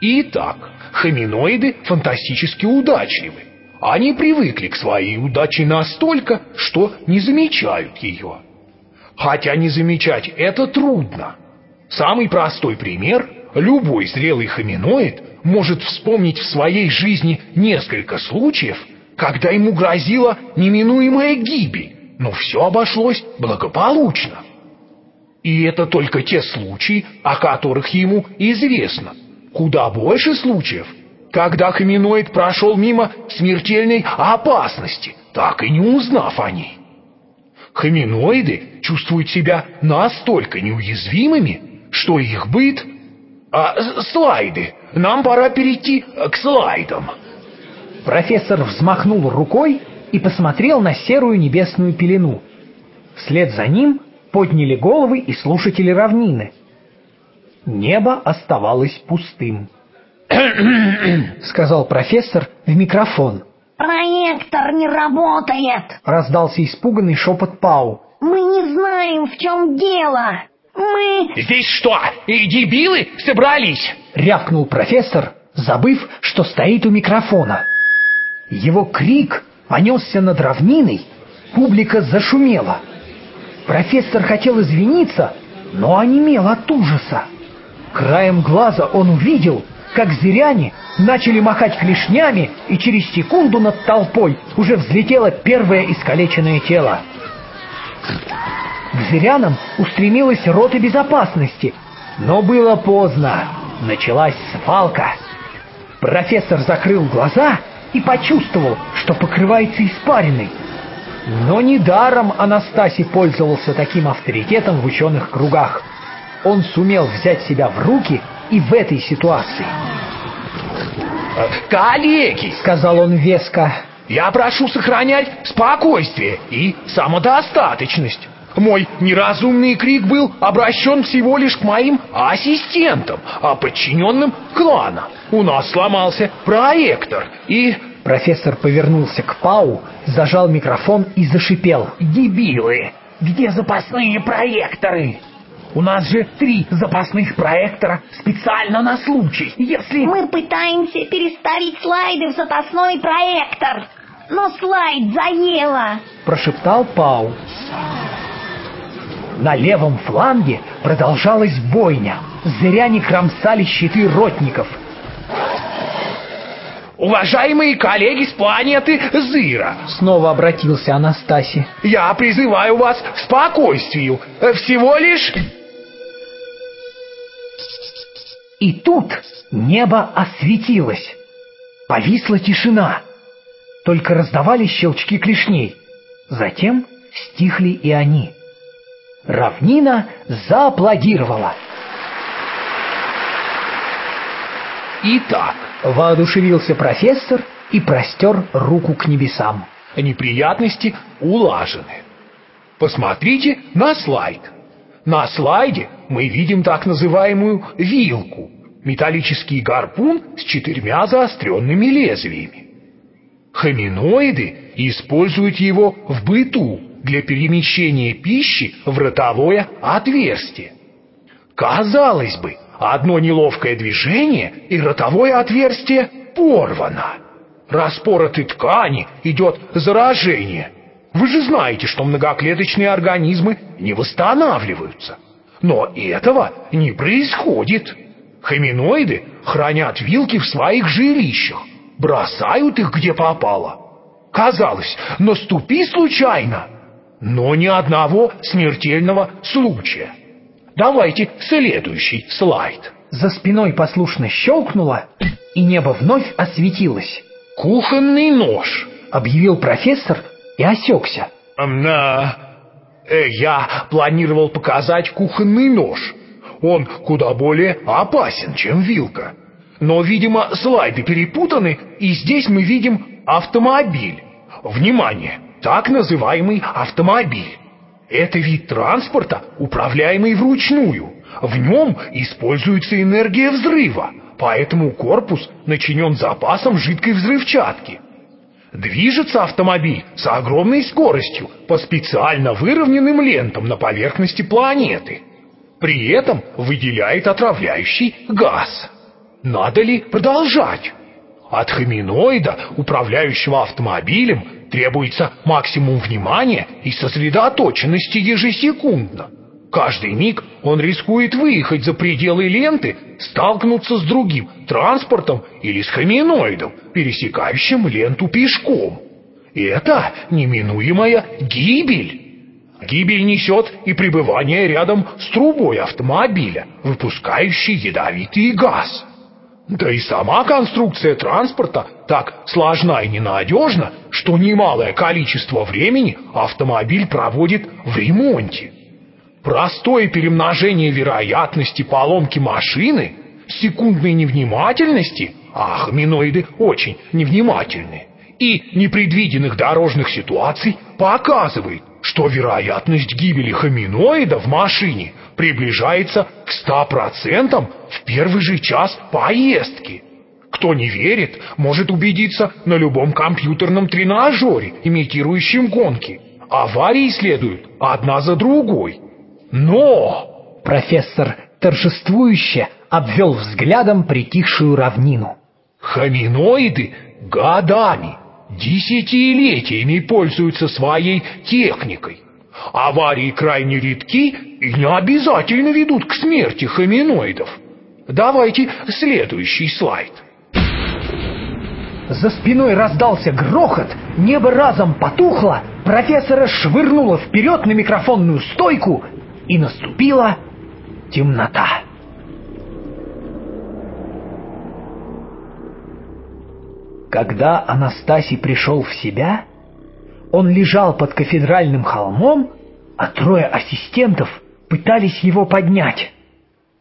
Итак, хоминоиды фантастически удачливы. Они привыкли к своей удаче настолько, что не замечают ее. Хотя не замечать это трудно. Самый простой пример – любой зрелый хоминоид может вспомнить в своей жизни несколько случаев, когда ему грозила неминуемая гибель, но все обошлось благополучно. И это только те случаи, о которых ему известно. Куда больше случаев, когда хоминоид прошел мимо смертельной опасности, так и не узнав о ней. Хоминоиды чувствуют себя настолько неуязвимыми, что их быт... А, слайды. Нам пора перейти к слайдам. Профессор взмахнул рукой и посмотрел на серую небесную пелену. Вслед за ним подняли головы и слушатели равнины. Небо оставалось пустым. сказал профессор в микрофон. «Проектор не работает!» Раздался испуганный шепот Пау. «Мы не знаем, в чем дело! Мы...» «Здесь что, и дебилы собрались?» Рявкнул профессор, забыв, что стоит у микрофона. Его крик понесся над равниной, публика зашумела. Профессор хотел извиниться, но онемел от ужаса. Краем глаза он увидел, как зыряне начали махать клешнями, и через секунду над толпой уже взлетело первое искалеченное тело. К зырянам устремилась рота безопасности, но было поздно. Началась свалка. Профессор закрыл глаза и почувствовал, что покрывается испариной. Но недаром Анастасий пользовался таким авторитетом в ученых кругах. Он сумел взять себя в руки и в этой ситуации. «Коллеги!» — сказал он веско. «Я прошу сохранять спокойствие и самодостаточность. Мой неразумный крик был обращен всего лишь к моим ассистентам, а подчиненным клана. У нас сломался проектор, и Профессор повернулся к Пау, зажал микрофон и зашипел. «Дебилы! Где запасные проекторы? У нас же три запасных проектора специально на случай, если...» «Мы пытаемся переставить слайды в запасной проектор, но слайд заело!» Прошептал Пау. На левом фланге продолжалась бойня. Зря кромсали щиты ротников — Уважаемые коллеги с планеты Зыра, снова обратился Анастасий. Я призываю вас к спокойствию. Всего лишь... И тут небо осветилось. Повисла тишина. Только раздавались щелчки клешней. Затем стихли и они. Равнина зааплодировала. Итак, Воодушевился профессор и простер руку к небесам. Неприятности улажены. Посмотрите на слайд. На слайде мы видим так называемую вилку, металлический гарпун с четырьмя заостренными лезвиями. Хоминоиды используют его в быту для перемещения пищи в ротовое отверстие. Казалось бы, Одно неловкое движение, и ротовое отверстие порвано. Распоротой ткани идет заражение. Вы же знаете, что многоклеточные организмы не восстанавливаются. Но этого не происходит. Хоминоиды хранят вилки в своих жилищах, бросают их где попало. Казалось, наступи случайно, но ни одного смертельного случая. Давайте следующий слайд. За спиной послушно щелкнуло, и небо вновь осветилось. «Кухонный нож», — объявил профессор и осекся. «На... Э, я планировал показать кухонный нож. Он куда более опасен, чем вилка. Но, видимо, слайды перепутаны, и здесь мы видим автомобиль. Внимание, так называемый автомобиль. Это вид транспорта, управляемый вручную. В нем используется энергия взрыва, поэтому корпус начинен запасом жидкой взрывчатки. Движется автомобиль с огромной скоростью по специально выровненным лентам на поверхности планеты. При этом выделяет отравляющий газ. надо ли продолжать. От хоминоида, управляющего автомобилем, требуется максимум внимания и сосредоточенности ежесекундно. Каждый миг он рискует выехать за пределы ленты, столкнуться с другим транспортом или с хоминоидом, пересекающим ленту пешком. И это неминуемая гибель. Гибель несет и пребывание рядом с трубой автомобиля, выпускающей ядовитый газ. Да и сама конструкция транспорта так сложна и ненадежна, что немалое количество времени автомобиль проводит в ремонте. Простое перемножение вероятности поломки машины, секундной невнимательности, а хоминоиды очень невнимательны, и непредвиденных дорожных ситуаций показывает, что вероятность гибели хоминоида в машине приближается к 100% в первый же час поездки. Кто не верит, может убедиться на любом компьютерном тренажере, имитирующем гонки. Аварии следуют одна за другой. Но... Профессор торжествующе обвел взглядом притихшую равнину. Хоминоиды годами, десятилетиями пользуются своей техникой. Аварии крайне редки и не обязательно ведут к смерти хоминоидов. Давайте следующий слайд. За спиной раздался грохот, небо разом потухло, профессора швырнуло вперед на микрофонную стойку, и наступила темнота. Когда Анастасий пришел в себя, он лежал под кафедральным холмом, а трое ассистентов пытались его поднять.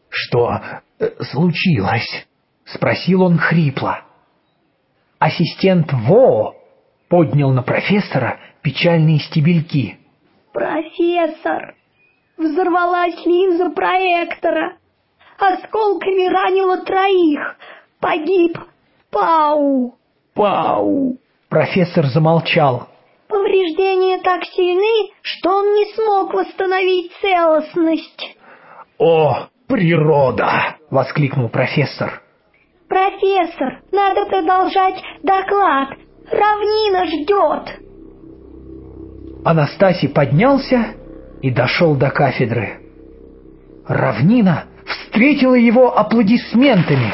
«Что э, случилось?» — спросил он хрипло. Ассистент Во поднял на профессора печальные стебельки. «Профессор, взорвалась линза проектора. Осколками ранило троих. Погиб Пау». «Пау!» Профессор замолчал. Повреждения так сильны, что он не смог восстановить целостность. «О, природа!» — воскликнул профессор. «Профессор, надо продолжать доклад. Равнина ждет!» Анастасий поднялся и дошел до кафедры. Равнина встретила его аплодисментами.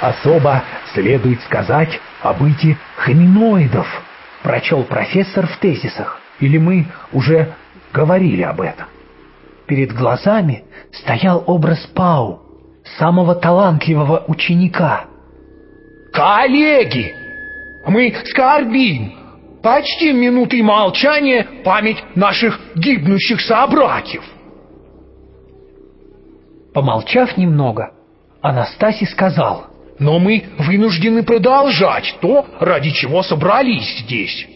Особо следует сказать о быте хоминоидов, прочел профессор в тезисах. Или мы уже говорили об этом? Перед глазами стоял образ Пау, самого талантливого ученика. «Коллеги, мы скорбим, почти минутой молчания память наших гибнущих собратьев». Помолчав немного, Анастасий сказал — но мы вынуждены продолжать то, ради чего собрались здесь.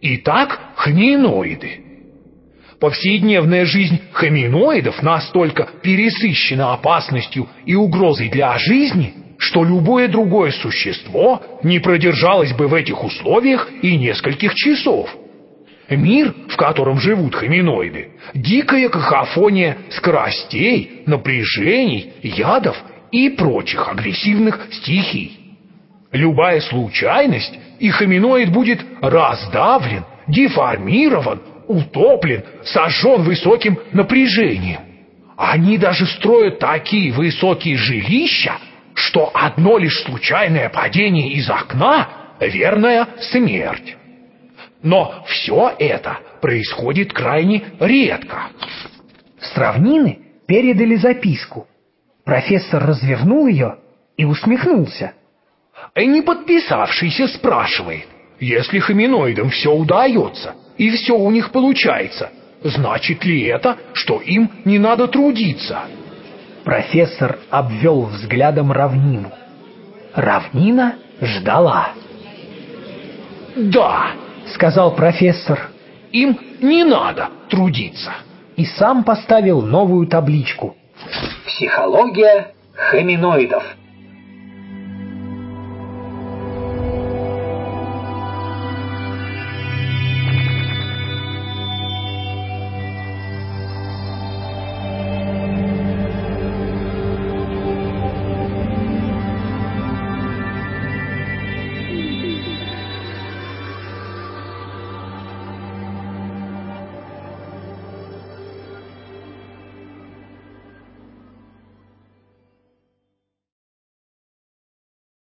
Итак, хоминоиды. Повседневная жизнь хоминоидов настолько пересыщена опасностью и угрозой для жизни, что любое другое существо не продержалось бы в этих условиях и нескольких часов. Мир, в котором живут хоминоиды, дикая какофония скоростей, напряжений, ядов и прочих агрессивных стихий. Любая случайность, и хоминоид будет раздавлен, деформирован, утоплен, сожжен высоким напряжением. Они даже строят такие высокие жилища, что одно лишь случайное падение из окна — верная смерть. Но все это происходит крайне редко. С равнины передали записку, Профессор развернул ее и усмехнулся. Не подписавшийся спрашивает, если хоминоидам все удается и все у них получается, значит ли это, что им не надо трудиться? Профессор обвел взглядом равнину. Равнина ждала. «Да», — сказал профессор, — «им не надо трудиться». И сам поставил новую табличку — Психология хоминоидов.